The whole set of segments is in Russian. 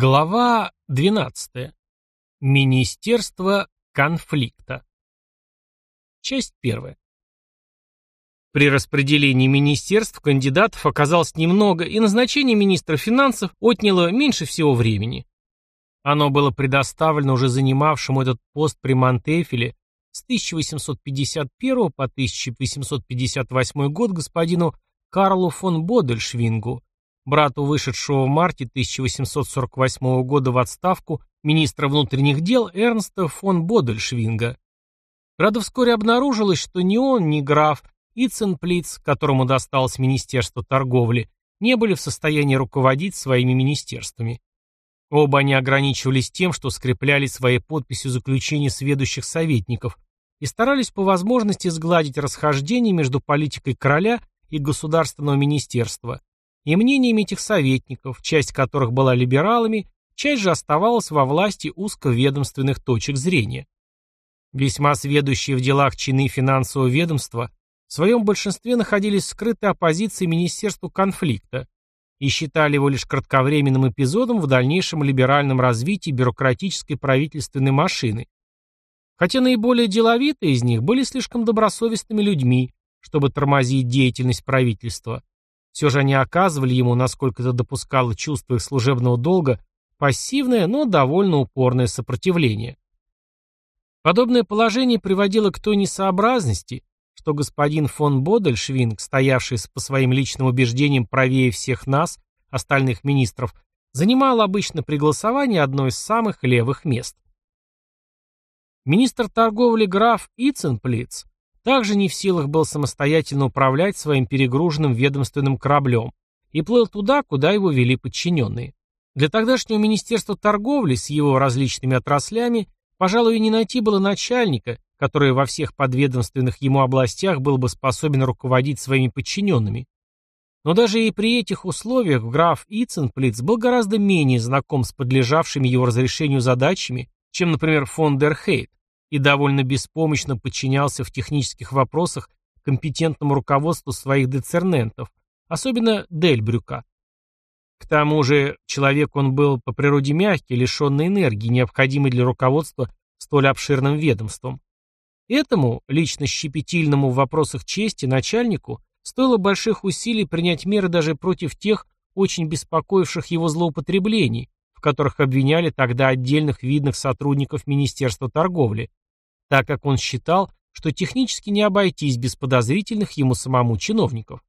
Глава 12. Министерство конфликта. Часть первая. При распределении министерств кандидатов оказалось немного, и назначение министра финансов отняло меньше всего времени. Оно было предоставлено уже занимавшему этот пост при Монтефеле с 1851 по 1858 год господину Карлу фон Бодельшвингу, брату вышедшего в марте 1848 года в отставку министра внутренних дел Эрнста фон Бодельшвинга. Правда, вскоре обнаружилось, что ни он, ни граф Иценплиц, которому досталось Министерство торговли, не были в состоянии руководить своими министерствами. Оба они ограничивались тем, что скрепляли своей подписью заключения сведущих советников и старались по возможности сгладить расхождение между политикой короля и государственного министерства, и мнениями этих советников, часть которых была либералами, часть же оставалась во власти узковедомственных точек зрения. Весьма сведущие в делах чины финансового ведомства в своем большинстве находились в скрытой оппозиции Министерству конфликта и считали его лишь кратковременным эпизодом в дальнейшем либеральном развитии бюрократической правительственной машины. Хотя наиболее деловитые из них были слишком добросовестными людьми, чтобы тормозить деятельность правительства, все же они оказывали ему, насколько это допускало чувство их служебного долга, пассивное, но довольно упорное сопротивление. Подобное положение приводило к той несообразности, что господин фон Бодельшвинг, стоявший по своим личным убеждениям правее всех нас, остальных министров, занимал обычно при голосовании одно из самых левых мест. Министр торговли граф Иценплиц также не в силах был самостоятельно управлять своим перегруженным ведомственным кораблем и плыл туда, куда его вели подчиненные. Для тогдашнего Министерства торговли с его различными отраслями, пожалуй, и не найти было начальника, который во всех подведомственных ему областях был бы способен руководить своими подчиненными. Но даже и при этих условиях граф Иценплиц был гораздо менее знаком с подлежавшими его разрешению задачами, чем, например, фон дер Хейт, и довольно беспомощно подчинялся в технических вопросах компетентному руководству своих децернентов, особенно Дельбрюка. К тому же человек он был по природе мягкий, лишенный энергии, необходимой для руководства столь обширным ведомством. Этому, лично щепетильному в вопросах чести, начальнику, стоило больших усилий принять меры даже против тех, очень беспокоивших его злоупотреблений, в которых обвиняли тогда отдельных видных сотрудников Министерства торговли, так как он считал, что технически не обойтись без подозрительных ему самому чиновников.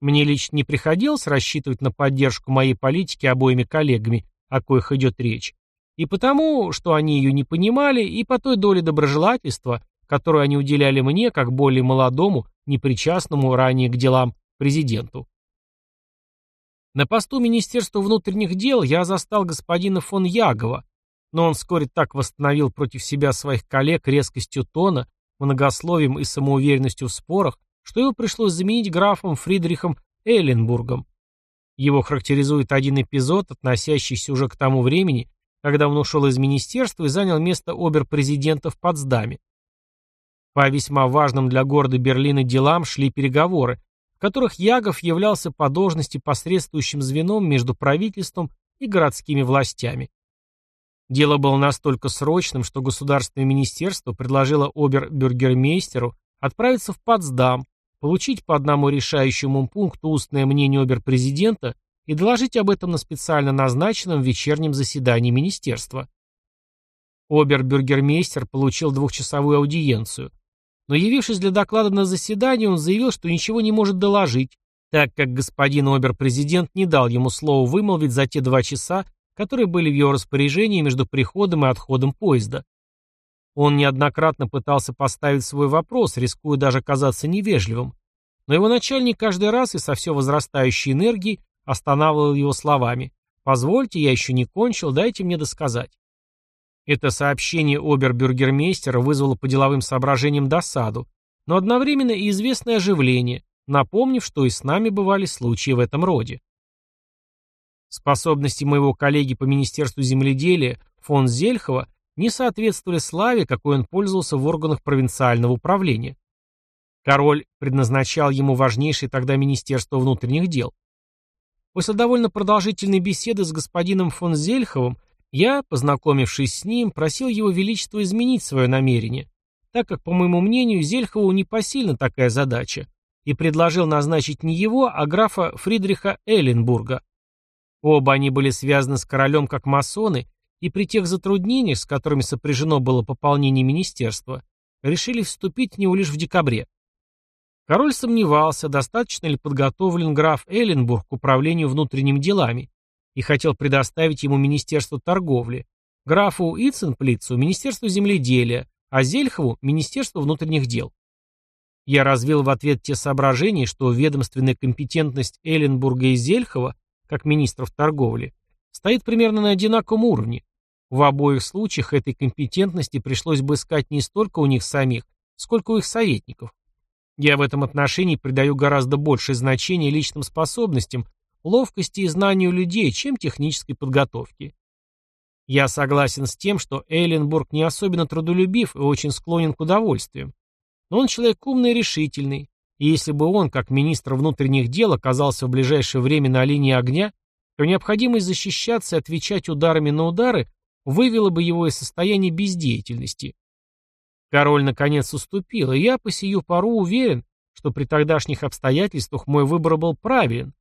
Мне лично не приходилось рассчитывать на поддержку моей политики обоими коллегами, о коих идет речь, и потому, что они ее не понимали, и по той доле доброжелательства, которую они уделяли мне, как более молодому, непричастному ранее к делам президенту. На посту Министерства внутренних дел я застал господина фон Ягова, но он вскоре так восстановил против себя своих коллег резкостью тона, многословием и самоуверенностью в спорах, что его пришлось заменить графом Фридрихом Эйленбургом. Его характеризует один эпизод, относящийся уже к тому времени, когда он ушел из министерства и занял место обер-президента в Потсдаме. По весьма важным для города Берлина делам шли переговоры, в которых Ягов являлся по должности посредствующим звеном между правительством и городскими властями. Дело было настолько срочным, что государственное министерство предложило обер-бюргермейстеру отправиться в Потсдам, получить по одному решающему пункту устное мнение обер-президента и доложить об этом на специально назначенном вечернем заседании министерства. Обер-бюргермейстер получил двухчасовую аудиенцию, но явившись для доклада на заседание, он заявил, что ничего не может доложить, так как господин обер-президент не дал ему слова вымолвить за те два часа, которые были в его распоряжении между приходом и отходом поезда. Он неоднократно пытался поставить свой вопрос, рискуя даже казаться невежливым, но его начальник каждый раз и со все возрастающей энергией останавливал его словами «Позвольте, я еще не кончил, дайте мне досказать». Это сообщение обербюргермейстера вызвало по деловым соображениям досаду, но одновременно и известное оживление, напомнив, что и с нами бывали случаи в этом роде. Способности моего коллеги по Министерству земледелия фон Зельхова не соответствовали славе, какой он пользовался в органах провинциального управления. Король предназначал ему важнейшее тогда Министерство внутренних дел. После довольно продолжительной беседы с господином фон Зельховым я, познакомившись с ним, просил его величество изменить свое намерение, так как, по моему мнению, Зельхову непосильна такая задача, и предложил назначить не его, а графа Фридриха Элленбурга. Оба они были связаны с королем как масоны, и при тех затруднениях, с которыми сопряжено было пополнение министерства, решили вступить в него лишь в декабре. Король сомневался, достаточно ли подготовлен граф Элленбург к управлению внутренними делами, и хотел предоставить ему Министерство торговли, графу Иценплицу – Министерство земледелия, а Зельхову – Министерство внутренних дел. Я развил в ответ те соображения, что ведомственная компетентность Элленбурга и Зельхова, как министров торговли, стоит примерно на одинаковом уровне. В обоих случаях этой компетентности пришлось бы искать не столько у них самих, сколько у их советников. Я в этом отношении придаю гораздо большее значение личным способностям, ловкости и знанию людей, чем технической подготовке. Я согласен с тем, что Эйленбург не особенно трудолюбив и очень склонен к удовольствиям. Но он человек умный и решительный, и если бы он, как министр внутренних дел, оказался в ближайшее время на линии огня, то необходимость защищаться и отвечать ударами на удары вывела бы его из состояния бездеятельности. Король наконец уступил, и я по сию пору уверен, что при тогдашних обстоятельствах мой выбор был правилен.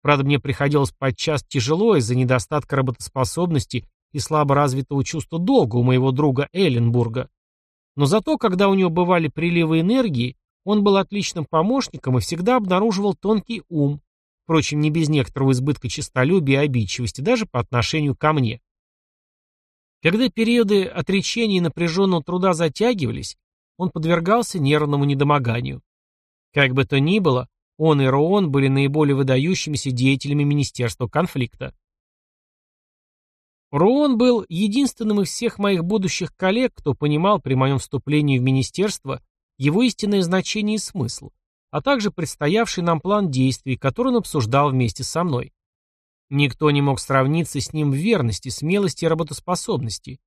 Правда, мне приходилось подчас тяжело из-за недостатка работоспособности и слабо развитого чувства долга у моего друга Элленбурга. Но зато, когда у него бывали приливы энергии, он был отличным помощником и всегда обнаруживал тонкий ум, впрочем, не без некоторого избытка честолюбия и обидчивости, даже по отношению ко мне. Когда периоды отречения и напряженного труда затягивались, он подвергался нервному недомоганию. Как бы то ни было, он и Роон были наиболее выдающимися деятелями Министерства конфликта. Роон был единственным из всех моих будущих коллег, кто понимал при моем вступлении в министерство его истинное значение и смысл, а также предстоявший нам план действий, который он обсуждал вместе со мной. Никто не мог сравниться с ним в верности, смелости и работоспособности.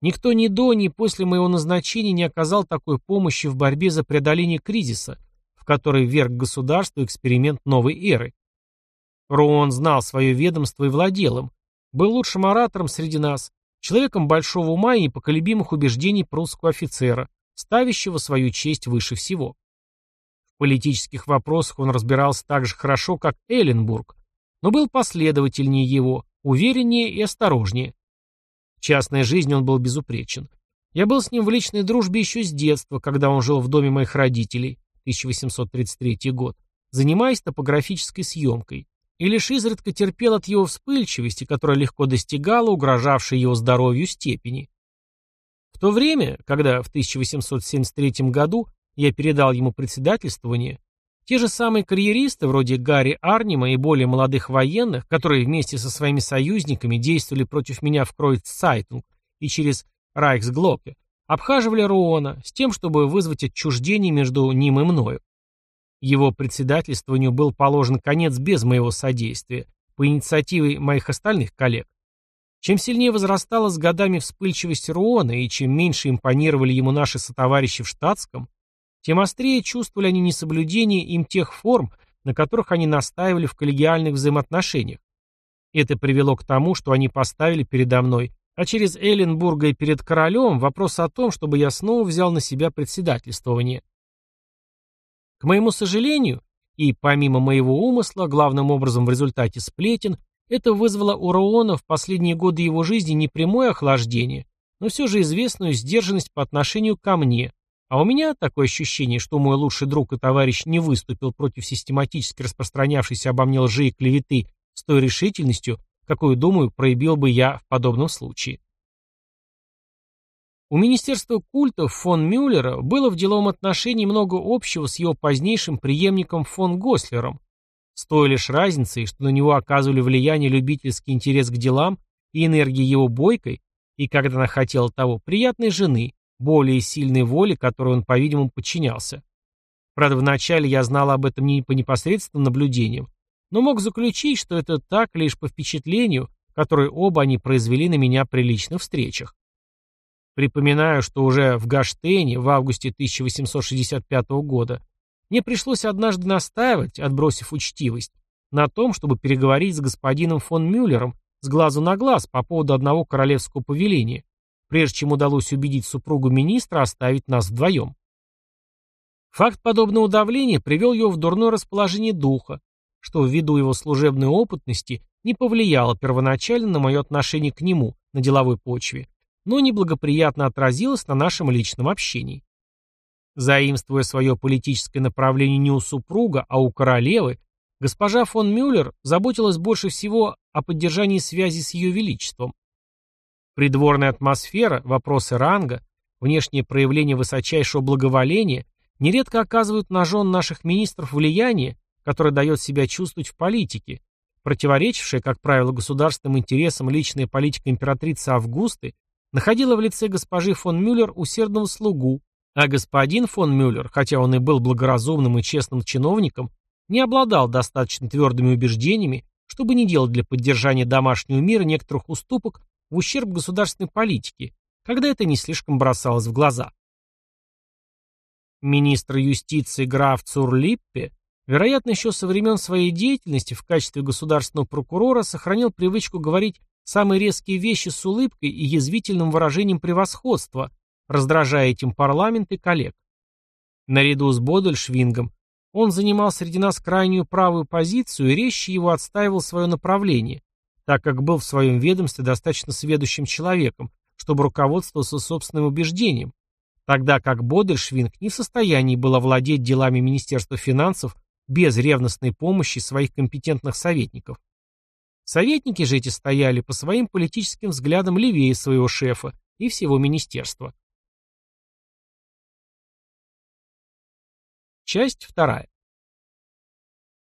Никто ни до, ни после моего назначения не оказал такой помощи в борьбе за преодоление кризиса, в который вверг государство эксперимент новой эры. Роон знал свое ведомство и владел им, был лучшим оратором среди нас, человеком большого ума и непоколебимых убеждений прусского офицера, ставящего свою честь выше всего. В политических вопросах он разбирался так же хорошо, как Элленбург, но был последовательнее его, увереннее и осторожнее. В частной жизни он был безупречен. Я был с ним в личной дружбе еще с детства, когда он жил в доме моих родителей, 1833 год, занимаясь топографической съемкой, и лишь изредка терпел от его вспыльчивости, которая легко достигала угрожавшей его здоровью степени. То время, когда в 1873 году я передал ему председательствование, те же самые карьеристы, вроде Гарри Арнима и более молодых военных, которые вместе со своими союзниками действовали против меня в Кройццайтунг и через Райхсглоке, обхаживали Руона с тем, чтобы вызвать отчуждение между ним и мною. Его председательствованию был положен конец без моего содействия, по инициативе моих остальных коллег. Чем сильнее возрастала с годами вспыльчивость Руона и чем меньше импонировали ему наши сотоварищи в штатском, тем острее чувствовали они несоблюдение им тех форм, на которых они настаивали в коллегиальных взаимоотношениях. Это привело к тому, что они поставили передо мной, а через Элленбурга и перед королем, вопрос о том, чтобы я снова взял на себя председательствование. К моему сожалению, и помимо моего умысла, главным образом в результате сплетен, это вызвало у Роона в последние годы его жизни не прямое охлаждение, но все же известную сдержанность по отношению ко мне, а у меня такое ощущение, что мой лучший друг и товарищ не выступил против систематически распространявшейся обо мне лжи и клеветы с той решительностью, какую, думаю, проявил бы я в подобном случае. У Министерства культов фон Мюллера было в деловом отношении много общего с его позднейшим преемником фон Гослером, с той лишь разницей, что на него оказывали влияние любительский интерес к делам и энергии его бойкой, и, когда она хотела того, приятной жены, более сильной воли, которой он, по-видимому, подчинялся. Правда, вначале я знал об этом не по непосредственным наблюдениям, но мог заключить, что это так лишь по впечатлению, которое оба они произвели на меня при личных встречах. Припоминаю, что уже в Гаштейне в августе 1865 года мне пришлось однажды настаивать, отбросив учтивость, на том, чтобы переговорить с господином фон Мюллером с глазу на глаз по поводу одного королевского повеления, прежде чем удалось убедить супругу министра оставить нас вдвоем. Факт подобного давления привел его в дурное расположение духа, что ввиду его служебной опытности не повлияло первоначально на мое отношение к нему на деловой почве, но неблагоприятно отразилось на нашем личном общении. Заимствуя свое политическое направление не у супруга, а у королевы, госпожа фон Мюллер заботилась больше всего о поддержании связи с ее величеством. Придворная атмосфера, вопросы ранга, внешнее проявление высочайшего благоволения нередко оказывают на жен наших министров влияние, которое дает себя чувствовать в политике, противоречившее, как правило, государственным интересам личная политика императрицы Августы, находила в лице госпожи фон Мюллер усердного слугу, а господин фон Мюллер, хотя он и был благоразумным и честным чиновником, не обладал достаточно твердыми убеждениями, чтобы не делать для поддержания домашнего мира некоторых уступок в ущерб государственной политике, когда это не слишком бросалось в глаза. Министр юстиции граф Цурлиппе, вероятно, еще со времен своей деятельности в качестве государственного прокурора сохранил привычку говорить самые резкие вещи с улыбкой и язвительным выражением превосходства, раздражая этим парламент и коллег. Наряду с Бодельшвингом он занимал среди нас крайнюю правую позицию и резче его отстаивал свое направление, так как был в своем ведомстве достаточно сведущим человеком, чтобы руководствоваться собственным убеждением, тогда как Бодельшвинг не в состоянии был овладеть делами Министерства финансов без ревностной помощи своих компетентных советников. Советники же эти стояли по своим политическим взглядам левее своего шефа и всего министерства. Часть вторая.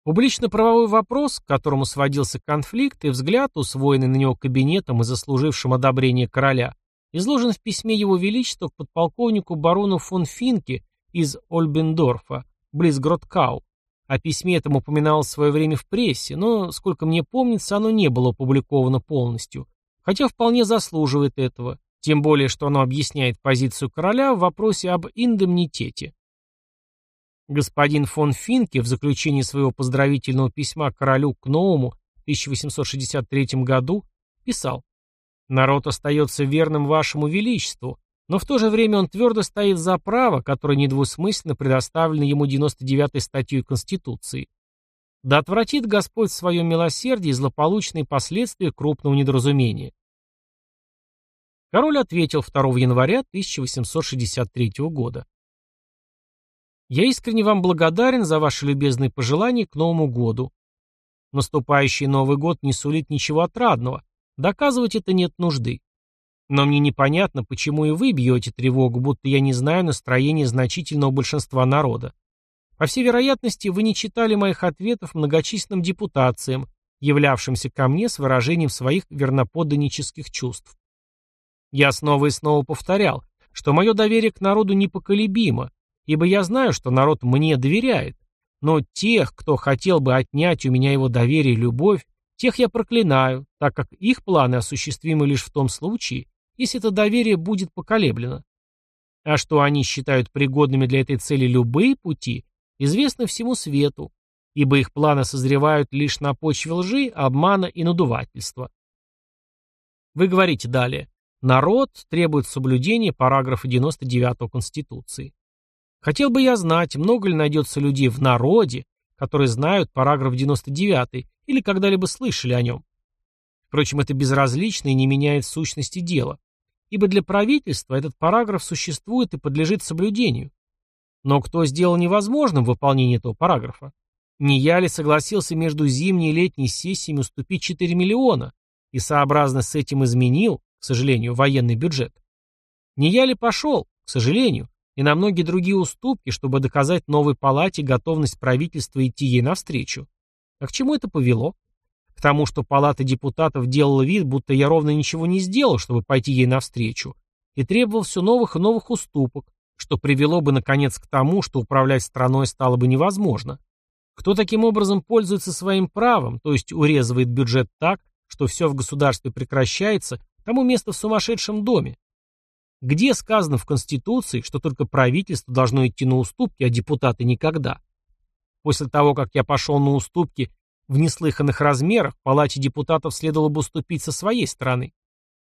Публично-правовой вопрос, к которому сводился конфликт, и взгляд, усвоенный на него кабинетом и заслужившим одобрение короля, изложен в письме Его Величества к подполковнику барону фон Финке из Ольбендорфа, близ Гроткау. О письме этом упоминалось в свое время в прессе, но, сколько мне помнится, оно не было опубликовано полностью, хотя вполне заслуживает этого, тем более, что оно объясняет позицию короля в вопросе об индемнитете. Господин фон Финке в заключении своего поздравительного письма королю к новому 1863 году писал Народ остается верным вашему величеству, но в то же время он твердо стоит за право, которое недвусмысленно предоставлено ему 99-й статьей Конституции. Да отвратит Господь в своем милосердии злополучные последствия крупного недоразумения. Король ответил 2 января 1863 года. Я искренне вам благодарен за ваши любезные пожелания к Новому году. Наступающий Новый год не сулит ничего отрадного, Доказывать это нет нужды. Но мне непонятно, почему и вы бьете тревогу, будто я не знаю настроения значительного большинства народа. По всей вероятности, вы не читали моих ответов многочисленным депутациям, являвшимся ко мне с выражением своих верноподданнических чувств. Я снова и снова повторял, что мое доверие к народу непоколебимо, ибо я знаю, что народ мне доверяет, но тех, кто хотел бы отнять у меня его доверие и любовь, Тех я проклинаю, так как их планы осуществимы лишь в том случае, если это доверие будет поколеблено. А что они считают пригодными для этой цели любые пути, известно всему свету, ибо их планы созревают лишь на почве лжи, обмана и надувательства. Вы говорите далее. Народ требует соблюдения параграфа 99 Конституции. Хотел бы я знать, много ли найдется людей в народе, которые знают параграф 99 или когда-либо слышали о нем. Впрочем, это безразлично и не меняет сущности дела, ибо для правительства этот параграф существует и подлежит соблюдению. Но кто сделал невозможным выполнение этого параграфа? Не я ли согласился между зимней и летней сессиями уступить 4 миллиона и сообразно с этим изменил, к сожалению, военный бюджет? Не я ли пошел, к сожалению, и на многие другие уступки, чтобы доказать новой палате готовность правительства идти ей навстречу? А к чему это повело? К тому, что палата депутатов делала вид, будто я ровно ничего не сделал, чтобы пойти ей навстречу, и требовал все новых и новых уступок, что привело бы, наконец, к тому, что управлять страной стало бы невозможно. Кто таким образом пользуется своим правом, то есть урезывает бюджет так, что все в государстве прекращается, тому место в сумасшедшем доме. Где сказано в Конституции, что только правительство должно идти на уступки, а депутаты никогда? После того, как я пошел на уступки в неслыханных размерах, палате депутатов следовало бы уступить со своей стороны.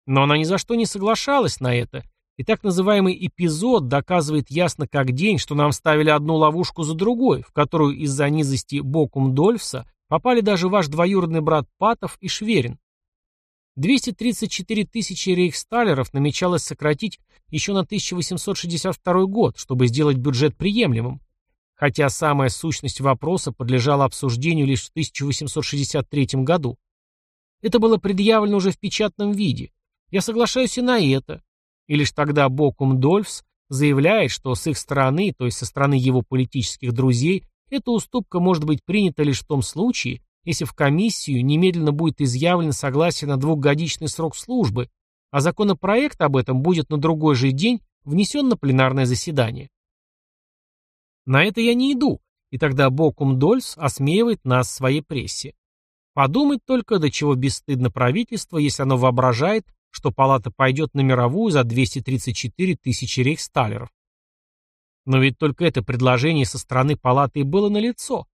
Но она ни за что не соглашалась на это, и так называемый эпизод доказывает ясно как день, что нам ставили одну ловушку за другой, в которую из-за низости Бокум Дольфса попали даже ваш двоюродный брат Патов и Шверин. 234 тысячи рейхсталеров намечалось сократить еще на 1862 год, чтобы сделать бюджет приемлемым, хотя самая сущность вопроса подлежала обсуждению лишь в 1863 году. Это было предъявлено уже в печатном виде. Я соглашаюсь и на это. И лишь тогда Бокум Дольфс заявляет, что с их стороны, то есть со стороны его политических друзей, эта уступка может быть принята лишь в том случае, если в комиссию немедленно будет изъявлено согласие на двухгодичный срок службы, а законопроект об этом будет на другой же день внесен на пленарное заседание. На это я не иду, и тогда Бокум Дольс осмеивает нас в своей прессе. Подумать только, до чего бесстыдно правительство, если оно воображает, что палата пойдет на мировую за 234 тысячи рейхсталеров. Но ведь только это предложение со стороны палаты и было налицо.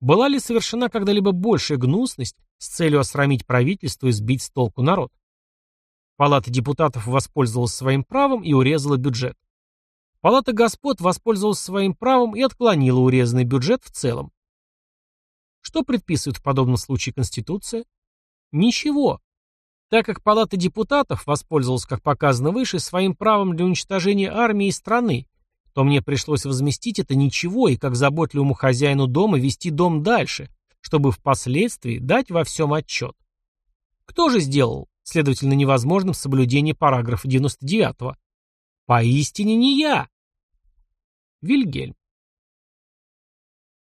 Была ли совершена когда-либо большая гнусность с целью осрамить правительство и сбить с толку народ? Палата депутатов воспользовалась своим правом и урезала бюджет. Палата господ воспользовалась своим правом и отклонила урезанный бюджет в целом. Что предписывает в подобном случае Конституция? Ничего. Так как Палата депутатов воспользовалась, как показано выше, своим правом для уничтожения армии и страны, то мне пришлось возместить это ничего и как заботливому хозяину дома вести дом дальше, чтобы впоследствии дать во всем отчет. Кто же сделал, следовательно, невозможным соблюдение параграфа 99 -го? Поистине не я. Вильгельм.